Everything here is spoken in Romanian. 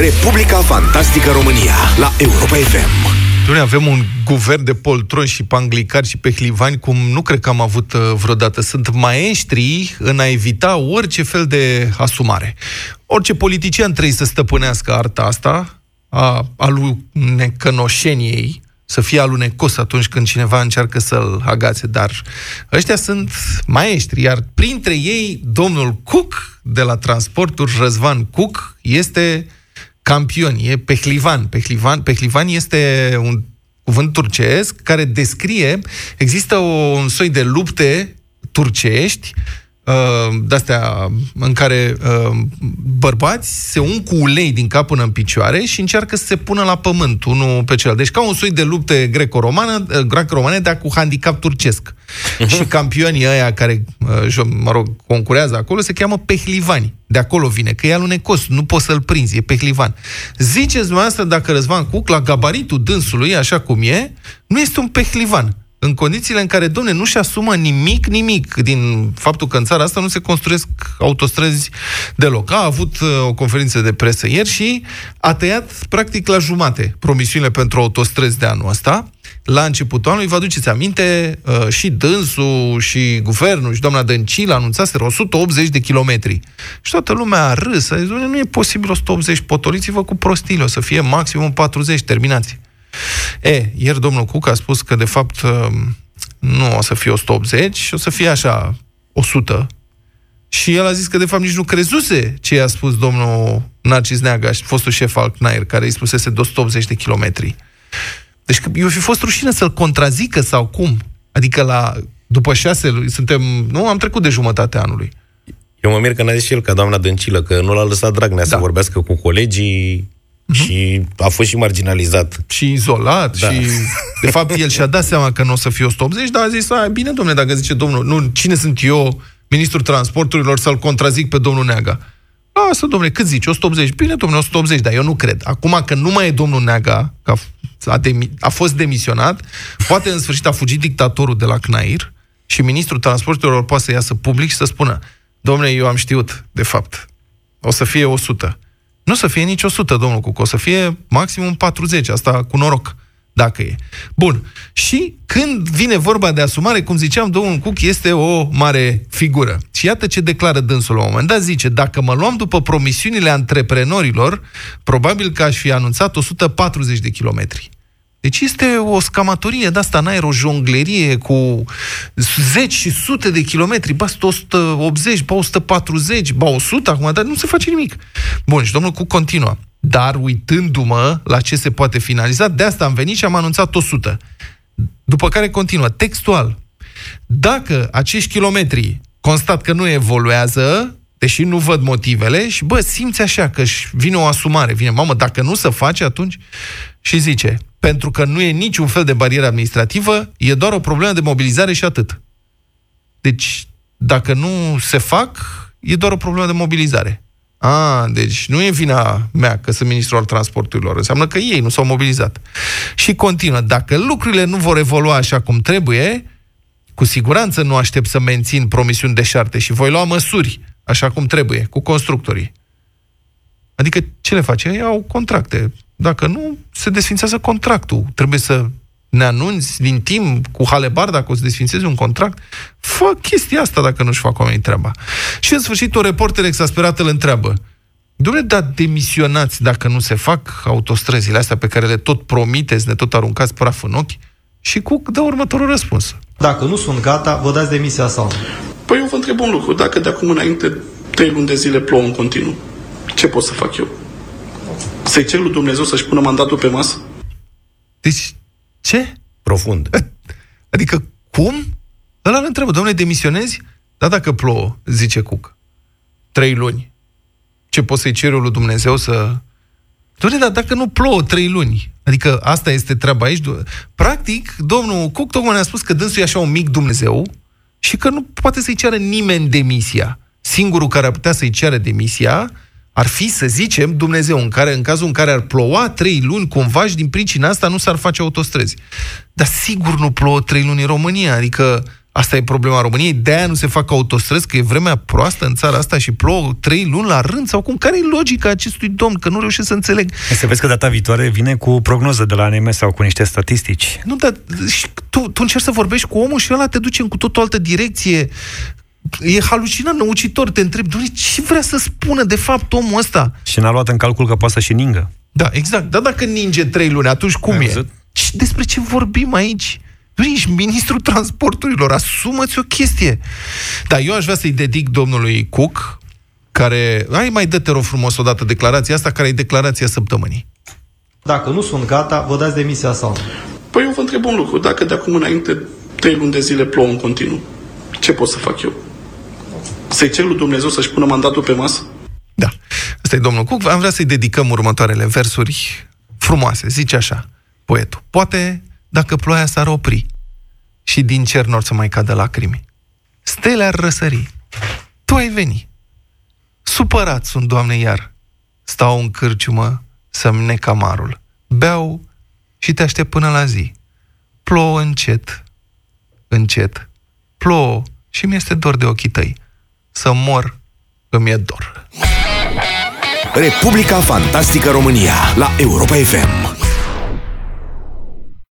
Republica Fantastică România la Europa FM. Noi avem un guvern de poltroni și panglicari și pehlivani cum nu cred că am avut uh, vreodată. Sunt maestri în a evita orice fel de asumare. Orice politician trebuie să stăpânească arta asta a alunecănoșeniei, să fie alunecos atunci când cineva încearcă să-l agațe, dar ăștia sunt maestri, iar printre ei domnul Cook de la transporturi, Răzvan Cook, este campion, e pehlivan. Pehlivan, pehlivan este un cuvânt turcesc care descrie, există o, un soi de lupte turcești uh, de-astea în care uh, bărbați se un cu ulei din cap până în picioare și încearcă să se pună la pământ unul pe celălalt. Deci ca un soi de lupte greco-romană, uh, greco-romane, dar cu handicap turcesc. Uh-huh. Și campionii ăia care, mă rog, concurează acolo se cheamă pehlivani. De acolo vine, că e alunecos, nu poți să-l prinzi, e pehlivan. Ziceți dumneavoastră dacă Răzvan Cuc, la gabaritul dânsului, așa cum e, nu este un pehlivan în condițiile în care, domne, nu-și asumă nimic, nimic din faptul că în țara asta nu se construiesc autostrăzi deloc. A avut uh, o conferință de presă ieri și a tăiat practic la jumate promisiunile pentru autostrăzi de anul ăsta. La începutul anului, vă aduceți aminte, uh, și dânsul, și guvernul, și doamna Dăncilă anunțaseră 180 de kilometri. Și toată lumea a râs, a zis, nu e posibil 180, potoliți-vă cu prostile, o să fie maximum 40, terminați. E, ieri domnul Cuc a spus că, de fapt, um, nu o să fie 180, o să fie așa 100. Și el a zis că, de fapt, nici nu crezuse ce i-a spus domnul Narcis Neaga, fostul șef al CNAIR, care îi spusese de 180 de kilometri. Deci eu fi fost rușine să-l contrazică sau cum? Adică la, după șase luni, suntem, nu, am trecut de jumătatea anului. Eu mă mir că n-a zis și el ca doamna Dăncilă, că nu l-a lăsat Dragnea da. să vorbească cu colegii Uh-huh. Și a fost și marginalizat. Și izolat da. și... De fapt, el și-a dat seama că nu o să fie 180, dar a zis, a, bine, domnule, dacă zice domnul, nu, cine sunt eu, ministrul transporturilor, să-l contrazic pe domnul Neaga? Lasă, domnule, cât zici? 180? Bine, domnule, 180, dar eu nu cred. Acum că nu mai e domnul Neaga, că a, a, demi- a fost demisionat, poate în sfârșit a fugit dictatorul de la CNAIR și ministrul transporturilor poate să iasă public și să spună, domnule, eu am știut, de fapt, o să fie 100. Nu să fie nici 100, domnul Cuc, o să fie maximum 40, asta cu noroc, dacă e. Bun. Și când vine vorba de asumare, cum ziceam, domnul Cuc este o mare figură. Și iată ce declară dânsul la un moment dat, zice, dacă mă luam după promisiunile antreprenorilor, probabil că aș fi anunțat 140 de kilometri. Deci este o scamatorie de asta în aer, o jonglerie cu zeci și sute de kilometri, ba 180, ba 140, ba 100 acum, dar nu se face nimic. Bun, și domnul cu continuă. Dar uitându-mă la ce se poate finaliza, de asta am venit și am anunțat 100. După care continuă, textual. Dacă acești kilometri constat că nu evoluează, deși nu văd motivele, și bă, simți așa că vine o asumare, vine, mamă, dacă nu se face, atunci... Și zice, pentru că nu e niciun fel de barieră administrativă, e doar o problemă de mobilizare și atât. Deci, dacă nu se fac, e doar o problemă de mobilizare. A, deci nu e vina mea că sunt ministrul al transporturilor, înseamnă că ei nu s-au mobilizat. Și continuă, dacă lucrurile nu vor evolua așa cum trebuie, cu siguranță nu aștept să mențin promisiuni de șarte și voi lua măsuri așa cum trebuie, cu constructorii. Adică ce le face? Ei au contracte dacă nu, se desfințează contractul. Trebuie să ne anunți din timp cu halebar dacă o să desfințezi un contract. Fă chestia asta dacă nu-și fac oamenii treaba. Și în sfârșit o reporter exasperat îl întreabă Dom'le, dar demisionați dacă nu se fac autostrăzile astea pe care le tot promiteți, ne tot aruncați praf în ochi? Și cu dă următorul răspuns. Dacă nu sunt gata, vă dați demisia sau Păi eu vă întreb un lucru. Dacă de acum înainte trei luni de zile plouă în continuu, ce pot să fac eu? Să-i cer lui Dumnezeu să-și pună mandatul pe masă? Deci, ce? Profund. Adică, cum? Ăla îl întreabă, domnule, demisionezi? Da, dacă plouă, zice Cuc. Trei luni. Ce poți să-i ceri lui Dumnezeu să... Doamne, dar dacă nu plouă trei luni, adică asta este treaba aici, practic, domnul Cuc tocmai ne-a spus că dânsul e așa un mic Dumnezeu și că nu poate să-i ceară nimeni demisia. Singurul care ar putea să-i ceară demisia ar fi, să zicem, Dumnezeu, în, care, în cazul în care ar ploua trei luni cumva și din pricina asta nu s-ar face autostrăzi. Dar sigur nu plouă trei luni în România, adică Asta e problema României, de-aia nu se fac autostrăzi, că e vremea proastă în țara asta și plouă trei luni la rând, sau cum? Care e logica acestui domn? Că nu reușesc să înțeleg. Să vezi că data viitoare vine cu prognoză de la ANM sau cu niște statistici. Nu, dar și tu, tu încerci să vorbești cu omul și ăla te duce în cu tot o altă direcție. E halucinant, năucitor. Te întreb, doamne, ce vrea să spună de fapt omul ăsta? Și n-a luat în calcul că poate să și ningă. Da, exact. Dar dacă ninge trei luni, atunci cum Ai e? văzut? Și despre ce vorbim aici? Nu ești ministrul transporturilor, asumă-ți o chestie. Da, eu aș vrea să-i dedic domnului Cook, care... Hai, mai dă-te rog frumos odată declarația asta, care e declarația săptămânii. Dacă nu sunt gata, vă dați demisia sau nu. Păi eu vă întreb un lucru. Dacă de acum înainte trei luni de zile plouă în continuu, ce pot să fac eu? Să-i cer lui Dumnezeu să-și pună mandatul pe masă? Da. Ăsta e domnul Cook. Am vrea să-i dedicăm următoarele versuri frumoase. Zice așa, poetul. Poate dacă ploaia s-ar opri și din cer n-or să mai cadă lacrimi. Stele ar răsări. Tu ai veni. Supărat sunt, Doamne, iar. Stau în cârciumă să-mi nec amarul. Beau și te aștept până la zi. Plouă încet, încet. Plouă și mi-este dor de ochii tăi. Să mor îmi e dor. Republica Fantastică România la Europa FM.